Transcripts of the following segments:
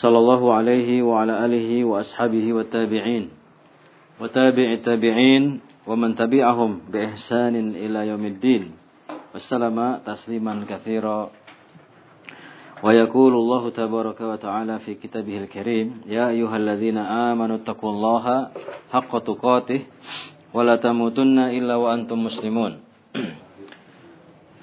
صلى الله عليه وعلى آله وأصحابه والتابعين. وتابع التابعين ومن تبعهم بإحسان إلى يوم الدين. والسلام تسليما كثيرا. ويقول الله تبارك وتعالى في كتابه الكريم يا أيها الذين آمنوا اتقوا الله حق تقاته ولا تموتن إلا وأنتم مسلمون.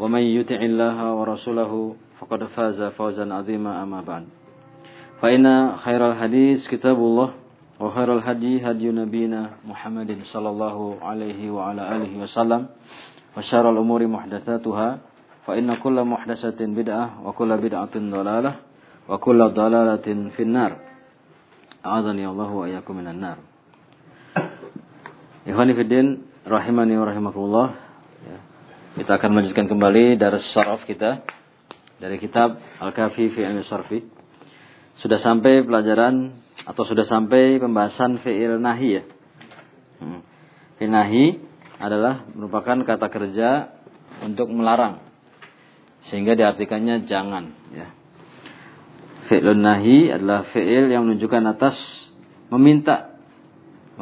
ومن يطع الله ورسوله فقد فاز فوزا عظيما أما بعد. فإن خير الحديث كتاب الله وخير الهدي هدي نبينا محمد صلى الله عليه وعلى آله وسلم وشر الأمور محدثاتها فإن كل محدثة بدعة وكل بدعة ضلالة وكل ضلالة في النار. أعاذني الله وإياكم من النار. Ikhwani Fiddin Rahimani wa Rahimakumullah Kita akan melanjutkan kembali dari saraf kita Dari kitab Al-Kafi fi Ilmi Sarfi. Sudah sampai pelajaran Atau sudah sampai pembahasan fi'il nahi ya? Hmm. Fi'il nahi adalah merupakan kata kerja Untuk melarang. Sehingga diartikannya jangan ya. Fi'il nahi adalah fi'il yang menunjukkan atas Meminta.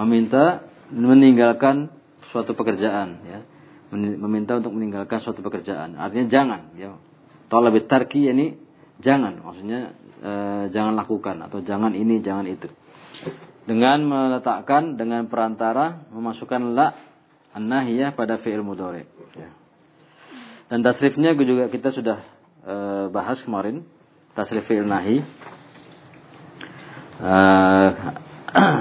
Meminta meninggalkan suatu pekerjaan ya meminta untuk meninggalkan suatu pekerjaan. Artinya jangan, ya. Talabit tarki ini jangan, maksudnya e, jangan lakukan atau jangan ini, jangan itu. Dengan meletakkan dengan perantara memasukkan la an-nahiyah pada fi'il mudhari. Ya. Dan tasrifnya juga kita sudah e, bahas kemarin, tasrif fi'il nahi. E,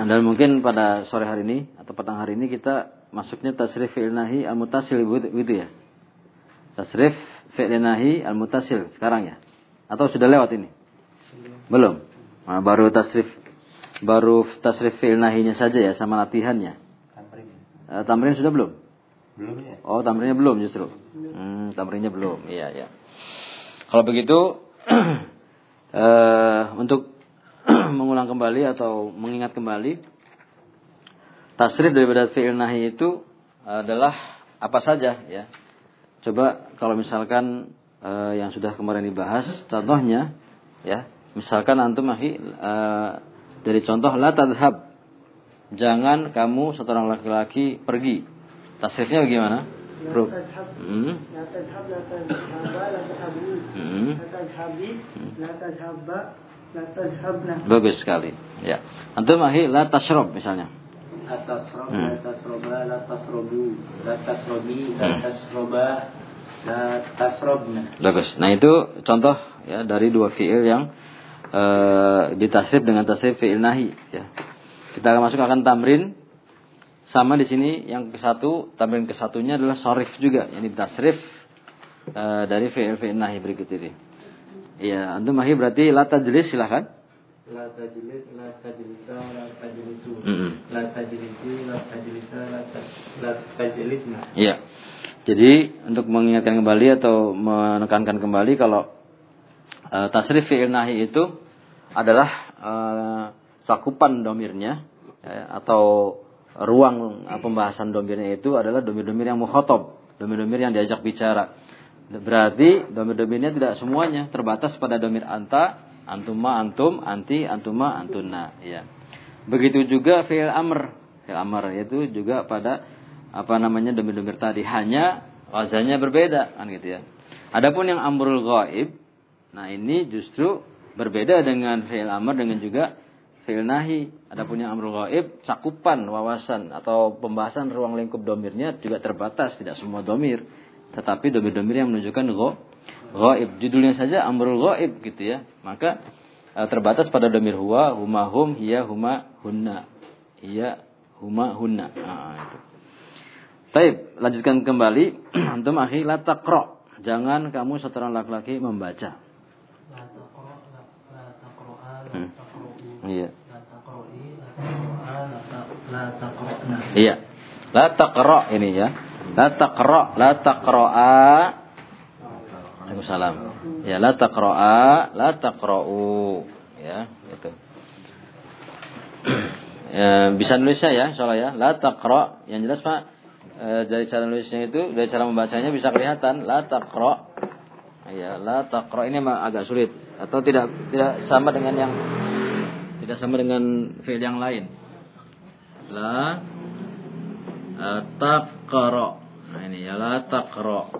dan mungkin pada sore hari ini atau petang hari ini kita masuknya tasrif fi'il nahi al-mutasil begitu ya. Tasrif fi'il nahi al-mutasil sekarang ya. Atau sudah lewat ini? Belum. Nah, baru tasrif baru tasrif fi'il nahinya saja ya sama latihannya. Tamrin. Uh, tamrin sudah belum? Belum ya. Oh, tamrinnya belum justru. Hmm, tamrinnya belum. Iya, ya. Kalau begitu uh, untuk mengulang kembali atau mengingat kembali tasrif daripada fi'il nahi itu adalah apa saja ya. Coba kalau misalkan e, yang sudah kemarin dibahas contohnya ya. Misalkan antum mahi e, dari contoh la tadhab. Jangan kamu seorang laki-laki pergi. Tasrifnya bagaimana? Bro. Hmm. Hmm. Bagus sekali. Ya. Antum mahi la tasrob misalnya. La tasrob, la tasroba, la tasrobu, la tasrobi, la tasroba, la tasrobna. Bagus. Nah itu contoh ya dari dua fiil yang uh, ditasrif dengan tasrif fiil nahi. Ya. Kita akan masuk akan tamrin. Sama di sini yang ke satu, tamrin ke satunya adalah sorif juga. Yang ditasrif uh, dari fiil fiil nahi berikut ini. Iya, antum mahi berarti la tajlis silahkan la tajlis la tajlisa la tajlisu. La tajlisi la tajlisa la tajlisna. Iya. Jadi untuk mengingatkan kembali atau menekankan kembali kalau uh, tasrif fi'il nahi itu adalah uh, cakupan domirnya ya, atau ruang uh, pembahasan domirnya itu adalah domir-domir yang mukhotob domir-domir yang diajak bicara berarti domir-domirnya tidak semuanya terbatas pada domir anta Antuma antum, anti antuma antuna, ya. Begitu juga fi'il amr. Fi'il amr itu juga pada apa namanya domir-domir tadi hanya wazannya berbeda kan gitu ya. Adapun yang amrul ghaib, nah ini justru berbeda dengan fi'il amr dengan juga fi'il nahi. Adapun yang amrul ghaib, cakupan wawasan atau pembahasan ruang lingkup domirnya juga terbatas, tidak semua domir. Tetapi domir-domir yang menunjukkan ghaib. Judulnya saja amrul ghaib gitu ya. Maka eh, terbatas pada domir huwa, huma hum, hiya huma hunna. Hiya huma hunna. Nah, itu. Baik, lanjutkan kembali. Antum akhi la taqra. Jangan kamu seorang laki-laki membaca. Hmm. Iya. Iya. La taqra ini ya. La taqra, la taqra'a. Waalaikumsalam. Ya, la taqra'a, la taqra'u. Ya, itu. ya, bisa nulisnya ya, insyaallah ya. La taqra, yang jelas Pak, e, dari cara nulisnya itu, dari cara membacanya bisa kelihatan la taqra. Ya, la taqra ini memang agak sulit atau tidak tidak sama dengan yang tidak sama dengan fi'il yang lain. La taqra. Nah ini ya la taqra.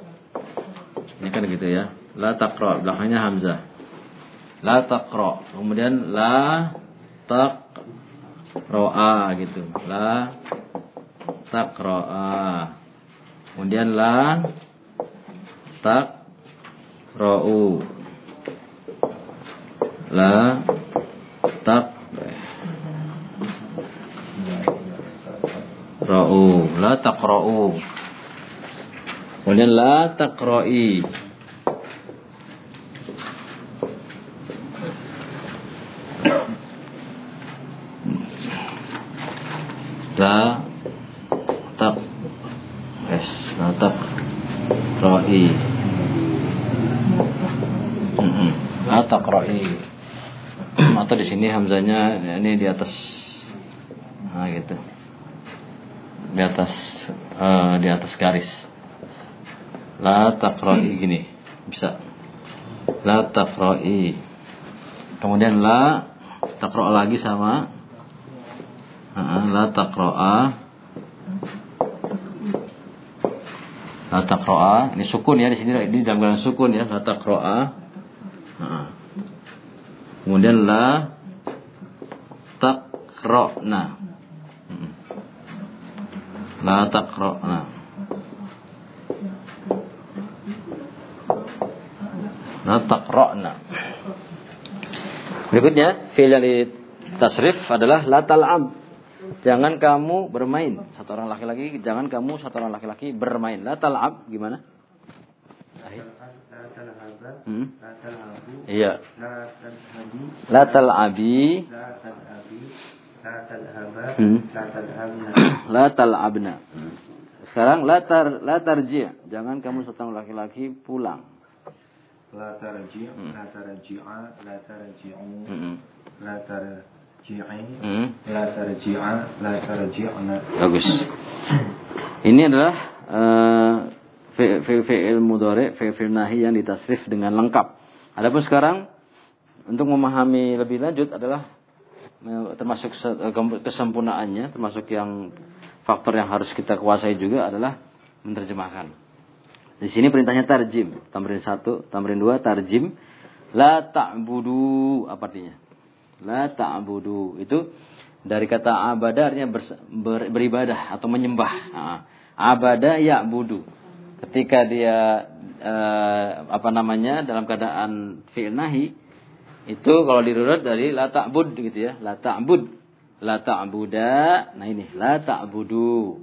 Ini kan gitu ya. La taqra belakangnya hamzah. La taqra. Kemudian la taqra'a gitu. La taqra'a. Kemudian la taqra'u. La tak Ra'u, la taqra'u. Kemudian la taqra'i. La tak yes, la taqra'i. La taqra'i. Atau di sini hamzanya ini di atas nah gitu di atas uh, di atas garis. La taqra'i gini. Bisa. La taqra'i. Kemudian la taqra' lagi sama la taqra'a La taqra'a ini sukun ya di sini ini dalam keadaan sukun ya la taqra'a. Kemudian la taqra'na La taqra'na. La taqra'na. Berikutnya, fi'il yang tasrif adalah la tal'ab. Jangan kamu bermain. Satu orang laki-laki, jangan kamu satu orang laki-laki bermain. La tal'ab gimana? Hmm? Iya. La tal'abi. La tal'abi. Hmm. La tal'abna. Sekarang la tar la tarji'. Jangan kamu setengah laki-laki pulang. La tarji', hmm. la tarji'a, la tarji'u. Hmm. La tarji'i, la tarji'a, la tarji'na. Bagus. Ini adalah uh, fi'il mudhari, fi'il nahi yang ditasrif dengan lengkap. Adapun sekarang untuk memahami lebih lanjut adalah termasuk eh, kesempurnaannya termasuk yang faktor yang harus kita kuasai juga adalah menerjemahkan. Di sini perintahnya tarjim, tamrin satu, tamrin dua, tarjim. La ta'budu, apa artinya? La ta'budu. Itu dari kata abada artinya ber, ber, beribadah atau menyembah. Nah, abada ya'budu. Ketika dia eh, apa namanya dalam keadaan fi'il nahi, itu kalau dirurut dari la ta'bud gitu ya. La ta'bud. La ta'buda. Nah ini la ta'budu.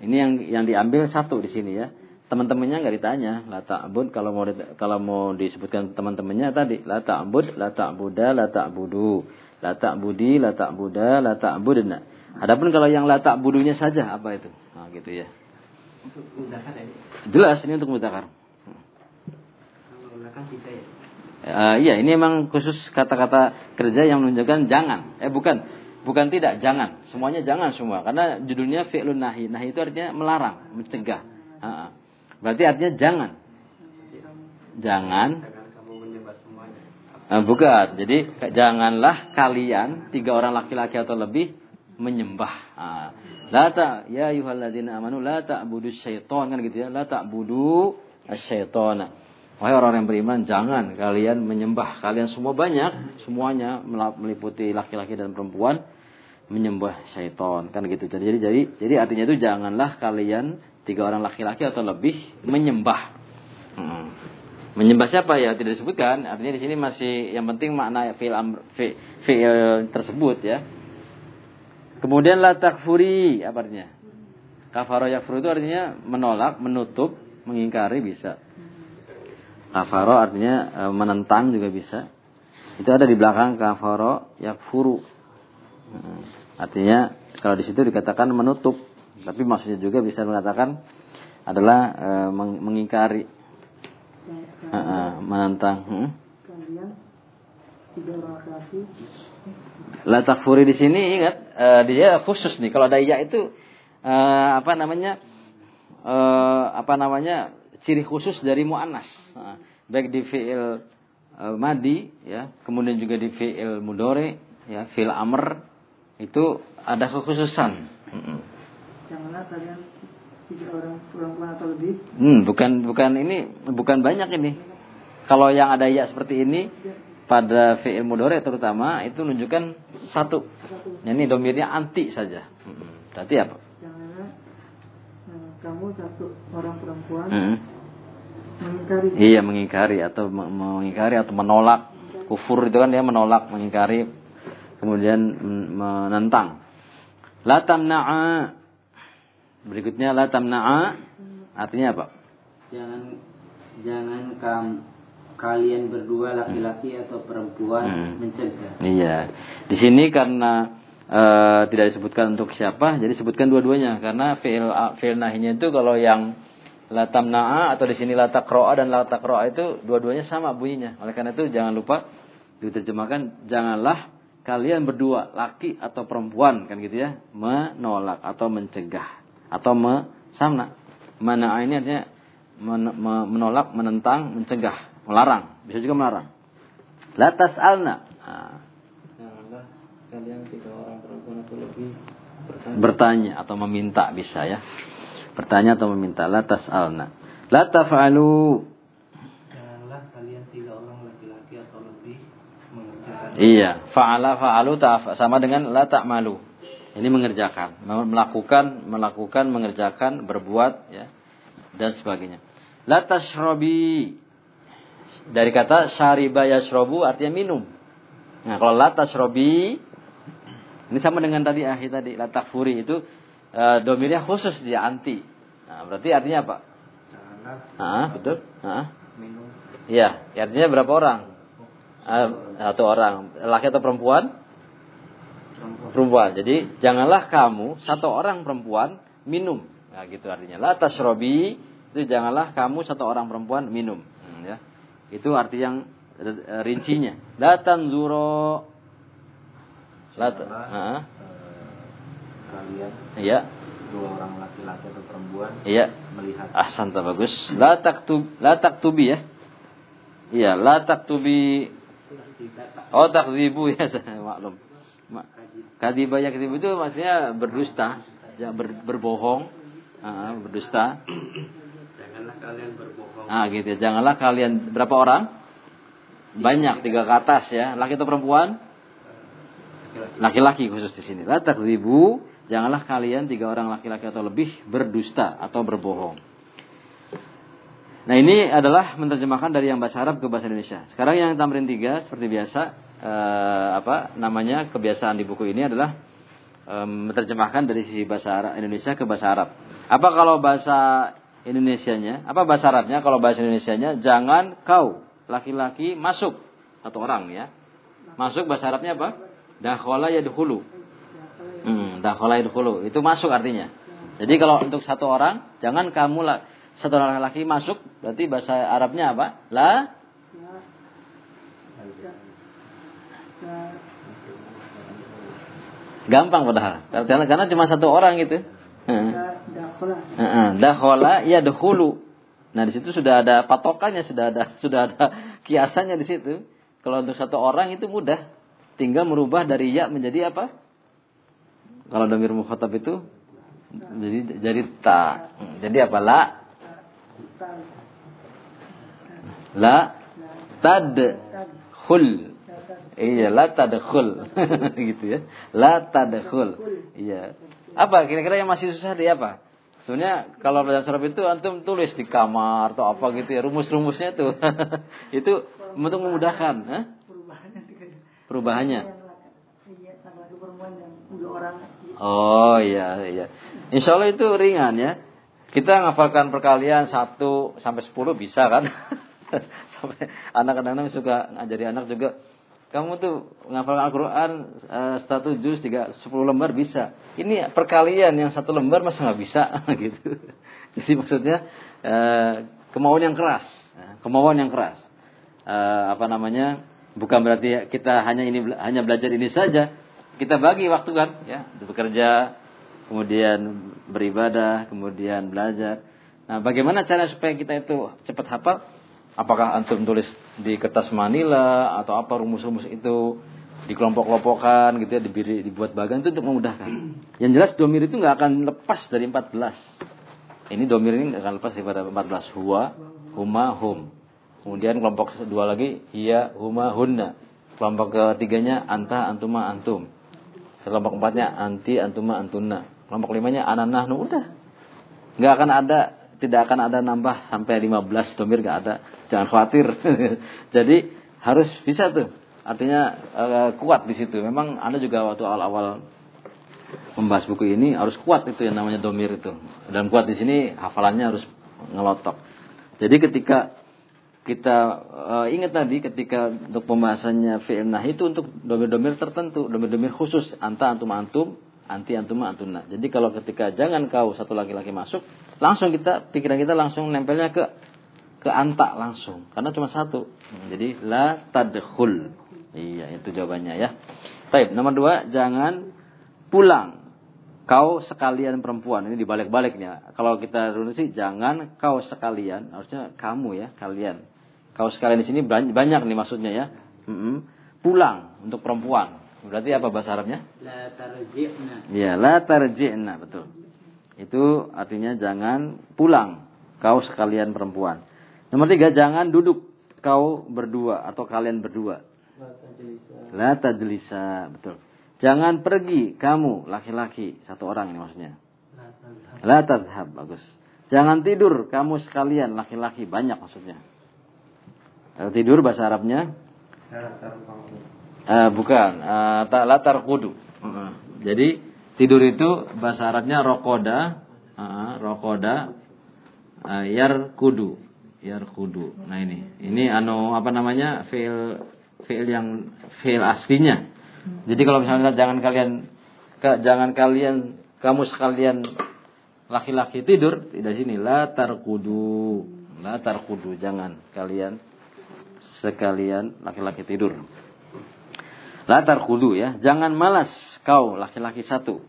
Ini yang yang diambil satu di sini ya. Teman-temannya nggak ditanya la ta'bud kalau mau kalau mau disebutkan teman-temannya tadi la ta'bud, la ta'buda, la ta'budu. La ta'budi, la ta'buda, la ta'budna. Adapun kalau yang la ta'budunya saja apa itu? Nah, gitu ya. Untuk mudakar ya. Jelas ini untuk. Kalau kita ya. Uh, iya, ini memang khusus kata-kata kerja yang menunjukkan jangan. Eh bukan, bukan tidak, jangan. Semuanya jangan semua. Karena judulnya fi'lun nahi. Nahi itu artinya melarang, mencegah. Uh, berarti artinya jangan. Jangan. Uh, bukan. Jadi janganlah kalian tiga orang laki-laki atau lebih menyembah. Uh, la ta ya ayyuhalladzina amanu la ta'budu syaitan kan gitu ya. La ta'budu asyaitana. Wahai orang yang beriman, jangan kalian menyembah. Kalian semua banyak, semuanya meliputi laki-laki dan perempuan menyembah syaitan kan gitu. Jadi jadi jadi artinya itu janganlah kalian tiga orang laki-laki atau lebih menyembah. Hmm. Menyembah siapa ya tidak disebutkan. Artinya di sini masih yang penting makna fi'il fi, fi'il tersebut ya. Kemudian la takfuri apa artinya? Kafaro yakfuru itu artinya menolak, menutup, mengingkari bisa. Kafaro artinya e, menentang juga bisa. Itu ada di belakang kafaro yakfuru. Hmm. Artinya kalau di situ dikatakan menutup, tapi maksudnya juga bisa mengatakan adalah e, mengingkari, e, e, menentang. Hmm? La takfuri di sini ingat e, dia khusus nih. Kalau ada ya itu e, apa namanya? E, apa namanya? ciri khusus dari mu'annas. Nah, baik di fi'il uh, madi ya, kemudian juga di fi'il mudore ya, fi'il amr itu ada kekhususan. Janganlah kalian tiga orang perempuan atau lebih. Hmm, bukan bukan ini bukan banyak ini. Kalau yang ada ya seperti ini pada fi'il mudore terutama itu menunjukkan satu. satu. Ini domirnya anti saja. Hmm. Berarti apa? kamu satu orang perempuan hmm. mengingkari iya mengingkari atau mengingkari atau menolak kufur itu kan dia menolak mengingkari kemudian menentang la tamna'a berikutnya la tamna'a. Artinya apa? Jangan jangan kam kalian berdua laki-laki atau perempuan hmm. mencegah. Iya. Di sini karena e, tidak disebutkan untuk siapa, jadi sebutkan dua-duanya. Karena fi'il fi'il nahinya itu kalau yang la tamna'a atau di sini la taqra'a dan la taqra'a itu dua-duanya sama bunyinya. Oleh karena itu jangan lupa diterjemahkan janganlah kalian berdua laki atau perempuan kan gitu ya menolak atau mencegah atau sama. Mana ini artinya menolak menentang mencegah melarang. Bisa juga melarang. Latas alna nah, kalian tiga orang perempuan atau lebih bertanya. bertanya atau meminta bisa ya. Bertanya atau meminta. La tas'alna. La taf'alu. Janganlah kalian tiga orang laki-laki atau lebih mengerjakan. Iya. Fa'ala fa'alu sama dengan la ta'malu ini mengerjakan melakukan melakukan mengerjakan berbuat ya dan sebagainya la tashrabi dari kata syariba yashrabu artinya minum Nah, kalau la tashrabi ini sama dengan tadi akhir tadi la takfuri itu e, domirnya khusus dia anti. Nah, berarti artinya apa? Ah, betul? Ah. Iya, artinya berapa orang? Ah, satu orang, laki atau perempuan? Perempuan. Jadi janganlah kamu satu orang perempuan minum. Nah, gitu artinya. La tasrobi itu janganlah kamu satu orang perempuan minum. Hmm, ya. Itu arti yang eh, rincinya. La tanzuro Lat. Uh, kalian. Iya. Dua orang laki-laki atau perempuan. Iya. Melihat. Ahsan bagus. La taktub la taktubi ya. Iya, la taktubi. Oh, takzibu ya, maklum. Kadiba ya kadibu itu maksudnya berdusta, ya, ber, berbohong, uh, berdusta. Janganlah kalian berbohong. Ah, gitu ya. Janganlah kalian berapa orang? Banyak, tiga ke atas ya. Laki atau perempuan? laki-laki khusus di sini. La takdzibu, janganlah kalian tiga orang laki-laki atau lebih berdusta atau berbohong. Nah ini adalah menerjemahkan dari yang bahasa Arab ke bahasa Indonesia. Sekarang yang tamrin tiga seperti biasa eh, apa namanya kebiasaan di buku ini adalah menerjemahkan dari sisi bahasa Arab, Indonesia ke bahasa Arab. Apa kalau bahasa Indonesianya? Apa bahasa Arabnya? Kalau bahasa Indonesianya jangan kau laki-laki masuk satu orang ya. Masuk bahasa Arabnya apa? Dakhala yadkhulu. Hmm, dakhala yadkhulu. Itu masuk artinya. Jadi kalau untuk satu orang, jangan kamu satu orang laki masuk, berarti bahasa Arabnya apa? La Gampang padahal. Karena, karena cuma satu orang gitu. Dakhala yadkhulu. Nah, di situ sudah ada patokannya, sudah ada sudah ada kiasannya di situ. Kalau untuk satu orang itu mudah tinggal merubah dari ya menjadi apa? Kalau damir mukhatab itu jadi jadi ta. Jadi apa la? La tadkhul. Iya, la tadkhul. gitu ya. La tadkhul. Iya. Apa kira-kira yang masih susah di apa? Sebenarnya kalau belajar saraf itu antum tulis di kamar atau apa gitu ya rumus-rumusnya tuh. itu untuk memudahkan? Perubahannya. Oh iya iya. Insya Allah itu ringan ya. Kita ngafalkan perkalian 1 sampai 10 bisa kan? sampai anak kadang-kadang suka ngajari anak juga kamu tuh ngafal Al-Quran uh, satu juz tiga sepuluh lembar bisa. Ini perkalian yang satu lembar masa nggak bisa gitu. Jadi maksudnya uh, kemauan yang keras, uh, kemauan yang keras. Apa namanya? Bukan berarti kita hanya ini hanya belajar ini saja. Kita bagi waktu kan, ya, bekerja, kemudian beribadah, kemudian belajar. Nah, bagaimana cara supaya kita itu cepat hafal? Apakah antum tulis di kertas manila atau apa rumus-rumus itu dikelompok-kelompokkan gitu ya diberi, dibuat bagian itu untuk memudahkan. Yang jelas domir itu nggak akan lepas dari 14. Ini domir ini nggak akan lepas daripada 14. Huwa, huma, hum. Kemudian kelompok kedua lagi hiya, huma, hunna. Kelompok ketiganya anta, antuma, antum. Kelompok empatnya anti, antuma, antuna. Kelompok limanya ananah, udah. Nggak akan ada tidak akan ada nambah sampai 15 domir nggak ada. Jangan khawatir. Jadi harus bisa tuh. Artinya uh, kuat di situ. Memang Anda juga waktu awal-awal membahas buku ini harus kuat itu yang namanya domir itu. Dan kuat di sini hafalannya harus ngelotok. Jadi ketika kita uh, ingat tadi ketika untuk pembahasannya fi'il nah itu untuk domir-domir tertentu, domir-domir khusus anta antum antum anti antum antuna. Jadi kalau ketika jangan kau satu laki-laki masuk, langsung kita pikiran kita langsung nempelnya ke ke anta langsung. Karena cuma satu. Jadi la tadkhul. Iya itu jawabannya ya. Baik, nomor dua jangan pulang. Kau sekalian perempuan. Ini dibalik-baliknya kalau kita sih jangan kau sekalian. Harusnya kamu ya kalian. Kau sekalian di sini banyak nih maksudnya ya. Mm -mm. pulang untuk perempuan. Berarti apa bahasa Arabnya? La tarji'na. Ya la tarji'na. Betul itu artinya jangan pulang kau sekalian perempuan. Nomor tiga, jangan duduk kau berdua atau kalian berdua. La tajlisa. Betul. Jangan pergi kamu laki-laki satu orang ini maksudnya. La tadhab. Bagus. Jangan tidur kamu sekalian laki-laki banyak maksudnya. Kalau tidur bahasa Arabnya uh, bukan uh, tak latar kudu. Uh, jadi Tidur itu bahasa Arabnya rokoda, uh, rokoda, uh, yar kudu, yar kudu. Nah ini, ini anu apa namanya fail fail yang fail aslinya. Jadi kalau misalnya jangan kalian, jangan kalian, kamu sekalian laki-laki tidur tidak sini. La tarkudu, la tarkudu, jangan kalian sekalian laki-laki tidur. La tarkudu ya, jangan malas kau laki-laki satu.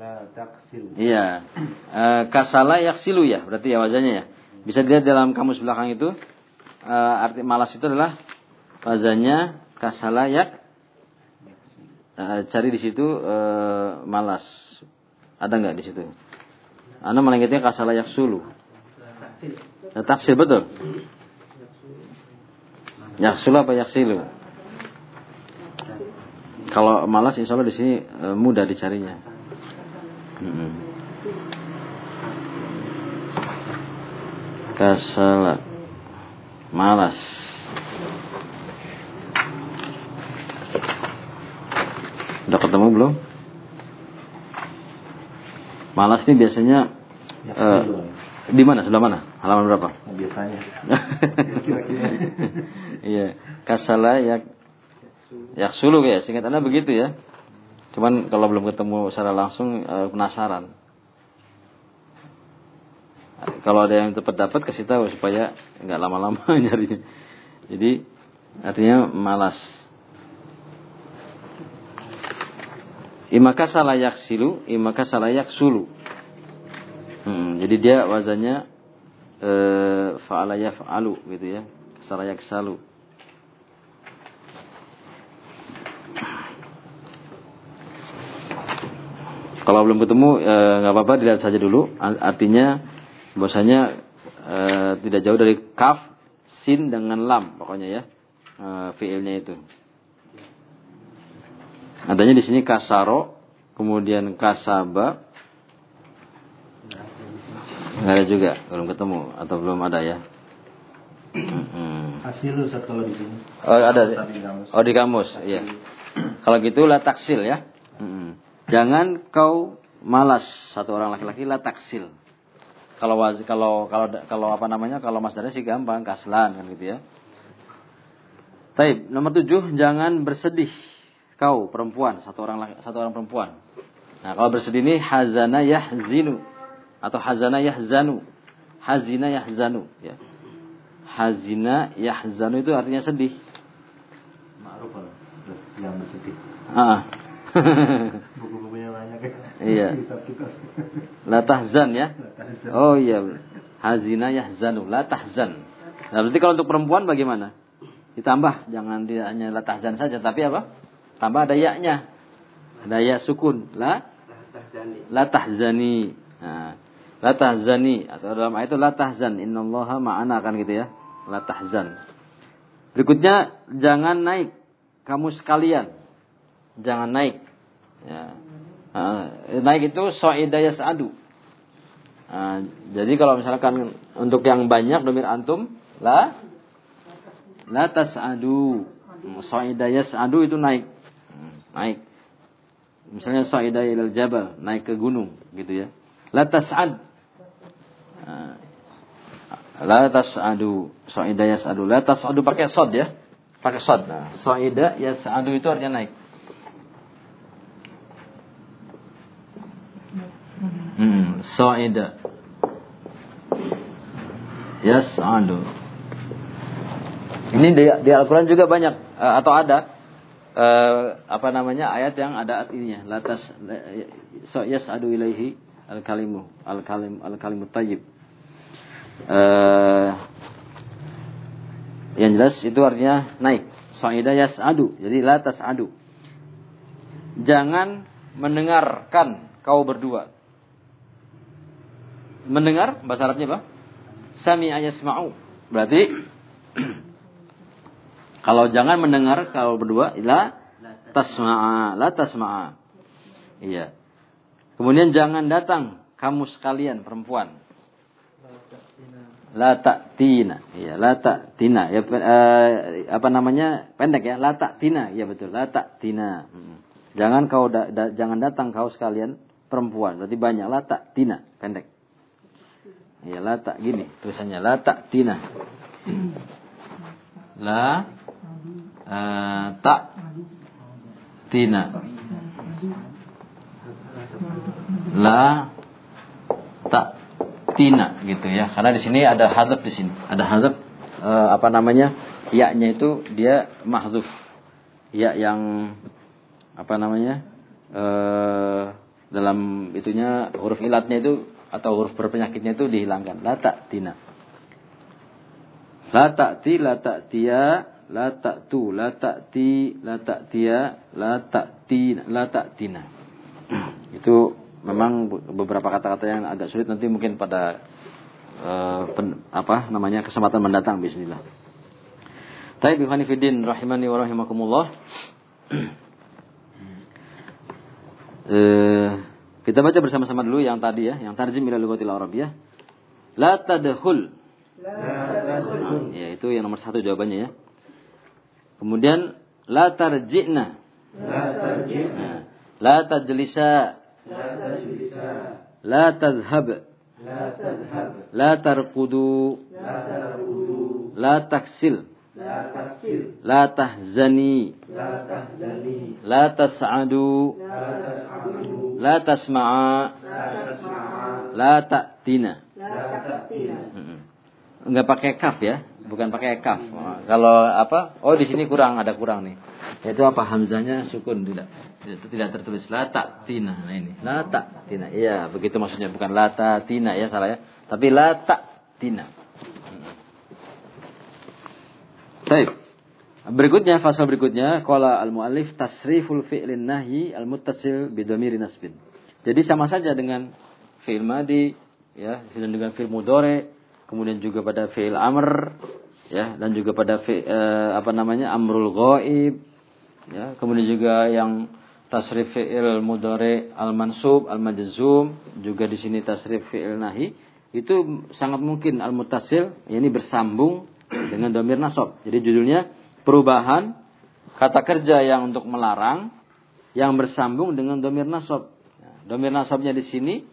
La taksilu. Iya. E, kasala yaksilu ya, berarti ya wajahnya ya. Bisa dilihat dalam kamus belakang itu e, arti malas itu adalah wajahnya kasala yak e, cari di situ e, malas. Ada nggak di situ? Anda melengketnya kasala yaksulu. Taksil. Taksil betul. Yaksulu apa yaksilu? Kalau malas insya Allah di sini e, mudah dicarinya. Hmm. Kasala. Malas. Udah ketemu belum? Malas ini biasanya ya, uh, di mana? Sebelah mana? Halaman berapa? Biasanya. Iya. Kasala ya Yak sulu ya, singkat Anda begitu ya. Cuman kalau belum ketemu secara langsung e, penasaran. Kalau ada yang cepat dapat kasih tahu supaya nggak lama-lama nyarinya. Jadi artinya malas. Imaka salayak silu, imaka salayak sulu. Hmm, jadi dia wazannya e, fa'ala fa'alu gitu ya. Salayak salu. Kalau belum ketemu eh, nggak e, apa-apa dilihat saja dulu. Artinya bahwasanya e, tidak jauh dari kaf, sin dengan lam pokoknya ya. Uh, fiilnya itu. Adanya di sini kasaro, kemudian kasaba. Enggak ada juga, belum ketemu atau belum ada ya. Hasil Ustaz kalau di sini. Oh, ada. Oh, di kamus, iya. Kalau gitu la taksil ya. Jangan kau malas satu orang laki-laki la taksil. Kalau kalau kalau kalau apa namanya? Kalau masdarnya sih gampang, kaslan kan gitu ya. Taib, nomor tujuh, jangan bersedih kau perempuan, satu orang satu orang perempuan. Nah, kalau bersedih ini hazana yahzinu atau hazana yahzanu. Hazina yahzanu ya. Hazina yahzanu itu artinya sedih. Ma'ruf yang bersedih. Ah. Ya. Iya. La tahzan ya. Oh iya. Hazina yahzanu, la tahzan. Nah, berarti kalau untuk perempuan bagaimana? Ditambah, jangan tidak hanya la tahzan saja, tapi apa? Tambah ada ya-nya. Ada ya sukun. La la tahzani. Nah, la tahzani atau dalam ayat itu la tahzan. Innallaha ma'ana kan gitu ya. La tahzan. Berikutnya jangan naik kamu sekalian. Jangan naik. Ya. Nah, naik itu so'idaya sa'adu. Nah, jadi kalau misalkan untuk yang banyak domir antum la la tas'adu. So'idaya sa'adu itu naik. Naik. Misalnya so'idaya ilal jabal, naik ke gunung gitu ya. La tas'ad. La tas'adu. So'idaya sa'adu. La tas'adu pakai sod ya. Pakai sod. Nah, so'ida ya sa'adu itu artinya naik. Sa'ida. Yas'adu. Ini di, di Al-Quran juga banyak uh, atau ada uh, apa namanya ayat yang ada ininya. Latas so yas'adu ilaihi al-kalimu al-kalim al-kalimu tayyib. Uh, yang jelas itu artinya naik. Sa'ida yas'adu. Jadi la tas'adu. Jangan mendengarkan kau berdua mendengar bahasa Arabnya apa? Sami ayasma'u. Berarti kalau jangan mendengar kalau berdua la tasma'a, la tasma'a. Iya. Kemudian jangan datang kamu sekalian perempuan. La ta'tina. Iya, la ta'tina. Ya eh, apa namanya? Pendek ya, la ta'tina. Iya betul, la ta'tina. Jangan kau jangan datang kau sekalian perempuan. Berarti banyak la ta'tina, pendek. Ya la tak gini tulisannya la tak tina. La uh, tak tina. La tak tina gitu ya. Karena di sini ada hadap di sini. Ada hadap uh, apa namanya? Ya-nya itu dia mahzuf. Ya yang apa namanya? Uh, dalam itunya huruf ilatnya itu atau huruf berpenyakitnya itu dihilangkan. La tina. La ti, la tia, la tu, la ti, la tia, la tina, la tina. itu memang beberapa kata-kata yang agak sulit nanti mungkin pada uh, pen, apa namanya kesempatan mendatang bismillah. Taib ikhwani fiddin rahimani wa rahimakumullah. eh kita baca bersama-sama dulu yang tadi ya, yang tarjim ila lughatil arabiyah. La tadkhul. La tadkhul. Ya, itu yang nomor satu jawabannya ya. Kemudian la tarji'na. La tarji'na. La tajlisa. La tajlisa. La tadhhab. La tadhhab. La tarqudu. La tarqudu. La taksil. La taksil. La tahzani. La tahzani. La tas'adu. La tas'adu. La tasma'a. La tasma'a. La ta'tina. La ta'tina. Enggak pakai kaf ya, bukan pakai kaf. Kalau apa? Oh di sini kurang, ada kurang nih. Yaitu apa? Hamzanya sukun tidak. Itu tidak tertulis la ta'tina. Nah ini, la ta'tina. Iya, begitu maksudnya bukan la ta'tina ya salah ya. Tapi la ta'tina. Baik. Berikutnya fasal berikutnya qala al muallif tasriful fi'lin nahyi al muttasil bi dhamiri nasbin. Jadi sama saja dengan fi'il madi ya, dengan fi'il mudhari, kemudian juga pada fi'il amr ya dan juga pada fi, uh, apa namanya amrul ghaib ya kemudian juga yang tasrif fi'il mudhari al mansub al majzum juga di sini tasrif fi'il nahi itu sangat mungkin al mutasil ini bersambung dengan domir nasab jadi judulnya perubahan kata kerja yang untuk melarang yang bersambung dengan domir nasab ya, domir nasabnya di sini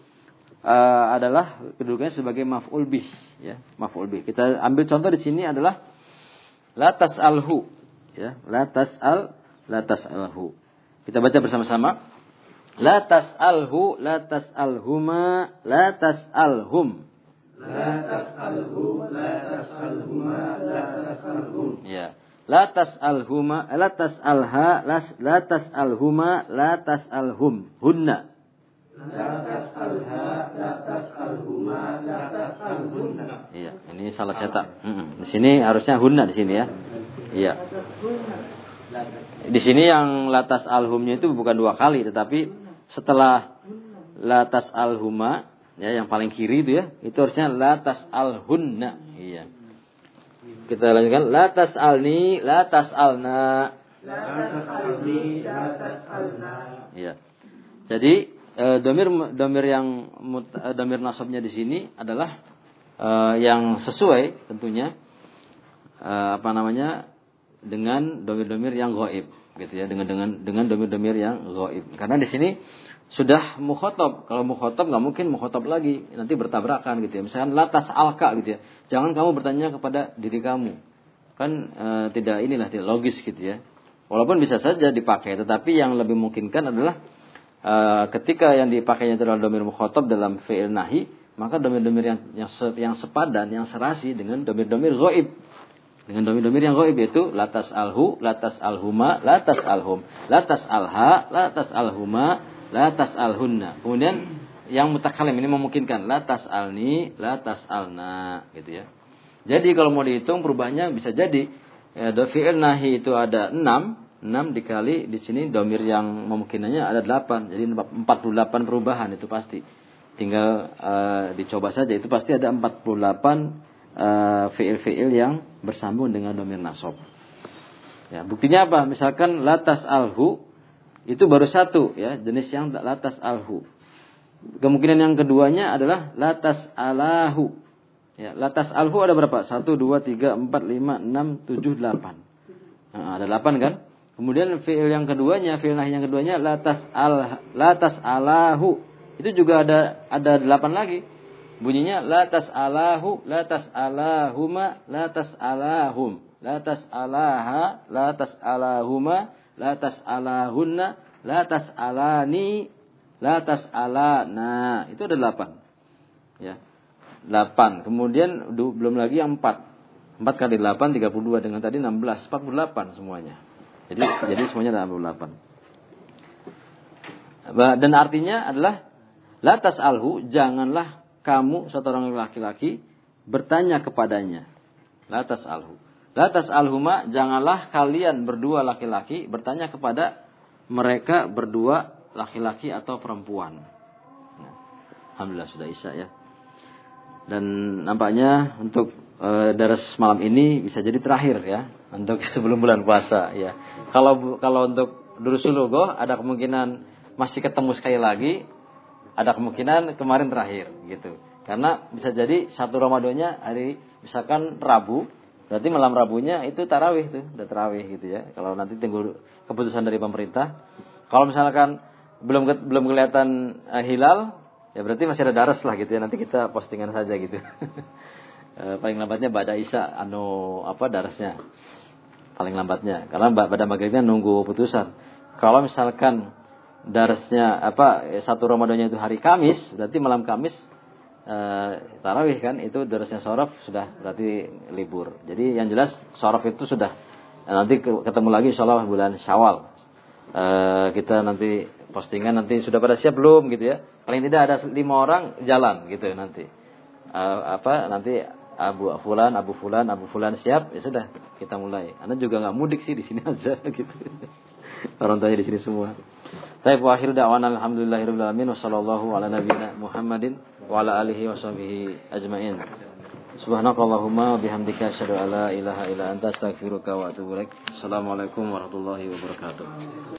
uh, adalah kedudukannya sebagai maf'ul bih ya maf'ul bih kita ambil contoh di sini adalah la tas'alhu ya la tas'al la tas'alhu. Kita baca bersama-sama. La tas'alhu, la tas'alhuma, la tas'alhum. La tas'alhu, la tas'alhuma, la tas'alhum. Ya. La tas'alhuma, la tas'alha, la tas'alhuma, la tas'alhum. Hunna. La tas'alha, la tas'alhuma, la tas'alhunna. Iya, ini salah cetak. Di sini harusnya hunna di sini ya. Iya. Di sini yang latas alhumnya itu bukan dua kali, tetapi setelah latas alhuma, ya yang paling kiri itu ya, itu harusnya latas alhunna. Iya. Kita lanjutkan latas alni, latas alna. Latas alni, latas alna. Iya. Jadi e, domir domir yang e, domir nasabnya di sini adalah e, yang sesuai tentunya e, apa namanya dengan domir-domir yang goib gitu ya dengan dengan dengan domir-domir yang goib karena di sini sudah mukhotob. Kalau mukhotob nggak mungkin mukhotob lagi. Nanti bertabrakan gitu ya. Misalkan latas alka gitu ya. Jangan kamu bertanya kepada diri kamu. Kan e, tidak inilah tidak logis gitu ya. Walaupun bisa saja dipakai tetapi yang lebih memungkinkan adalah e, ketika yang dipakainya adalah domir mukhotob dalam fi'il nahi maka domir-domir yang yang, yang sepadan yang serasi dengan domir-domir goib dengan domir-domir yang goib yaitu latas alhu, latas alhuma, latas alhum, latas alha, latas alhuma, latas alhunna. Kemudian yang mutakalim ini memungkinkan latas alni, latas alna, gitu ya. Jadi kalau mau dihitung perubahannya bisa jadi ya, fi'il nahi itu ada 6, 6 dikali di sini domir yang memungkinannya ada 8. Jadi 48 perubahan itu pasti. Tinggal uh, dicoba saja itu pasti ada 48 uh, fiil-fiil yang bersambung dengan domir nasab. Ya, buktinya apa? Misalkan latas alhu itu baru satu ya, jenis yang latas alhu. Kemungkinan yang keduanya adalah latas alahu. Ya, latas alhu ada berapa? Satu, dua, tiga, empat, lima, enam, tujuh, delapan. Nah, ada delapan kan? Kemudian fiil yang keduanya, fiil nahi yang keduanya latas al latas alahu. Itu juga ada ada delapan lagi. Bunyinya la tas'alahu, la tas'alahuma, la tas'alahum, la tas'alaha, la tas'alahuma, la tas'alahunna, la tas'alani, la tas'alana. Itu ada delapan. Ya. Delapan. Kemudian belum lagi yang empat. Empat kali delapan, tiga puluh dua. Dengan tadi enam belas, empat puluh delapan semuanya. Jadi, jadi semuanya enam puluh delapan. Dan artinya adalah la tas'alhu, janganlah kamu satu orang laki-laki bertanya kepadanya. Latas alhu. Latas alhuma janganlah kalian berdua laki-laki bertanya kepada mereka berdua laki-laki atau perempuan. Nah, Alhamdulillah sudah isya ya. Dan nampaknya untuk e, daras malam ini bisa jadi terakhir ya untuk sebelum bulan puasa ya. Kalau kalau untuk Durusulugo ada kemungkinan masih ketemu sekali lagi ada kemungkinan kemarin terakhir gitu. Karena bisa jadi satu Ramadannya hari misalkan Rabu, berarti malam Rabunya itu tarawih tuh, udah tarawih gitu ya. Kalau nanti tunggu keputusan dari pemerintah. Kalau misalkan belum belum kelihatan uh, hilal, ya berarti masih ada daras lah gitu ya. Nanti kita postingan saja gitu. uh, paling lambatnya pada Isa anu apa darasnya. Paling lambatnya karena pada maghribnya nunggu putusan. Kalau misalkan darasnya apa satu Ramadannya itu hari Kamis, berarti malam Kamis e, tarawih kan itu darasnya sorof sudah berarti libur. Jadi yang jelas sorof itu sudah nanti ketemu lagi Allah bulan Syawal. E, kita nanti postingan nanti sudah pada siap belum gitu ya. Paling tidak ada lima orang jalan gitu nanti. E, apa nanti Abu Fulan, Abu Fulan, Abu Fulan siap ya sudah kita mulai. Anda juga nggak mudik sih di sini aja gitu. Orang tuanya di sini semua. Baik wa akhir da'wana alhamdulillahirabbil alamin wa sallallahu ala nabiyyina Muhammadin wa ala alihi wa sahbihi ajmain. Subhanakallahumma bihamdika asyhadu an la ilaha illa anta astaghfiruka wa atubu ilaik. Assalamualaikum warahmatullahi wabarakatuh.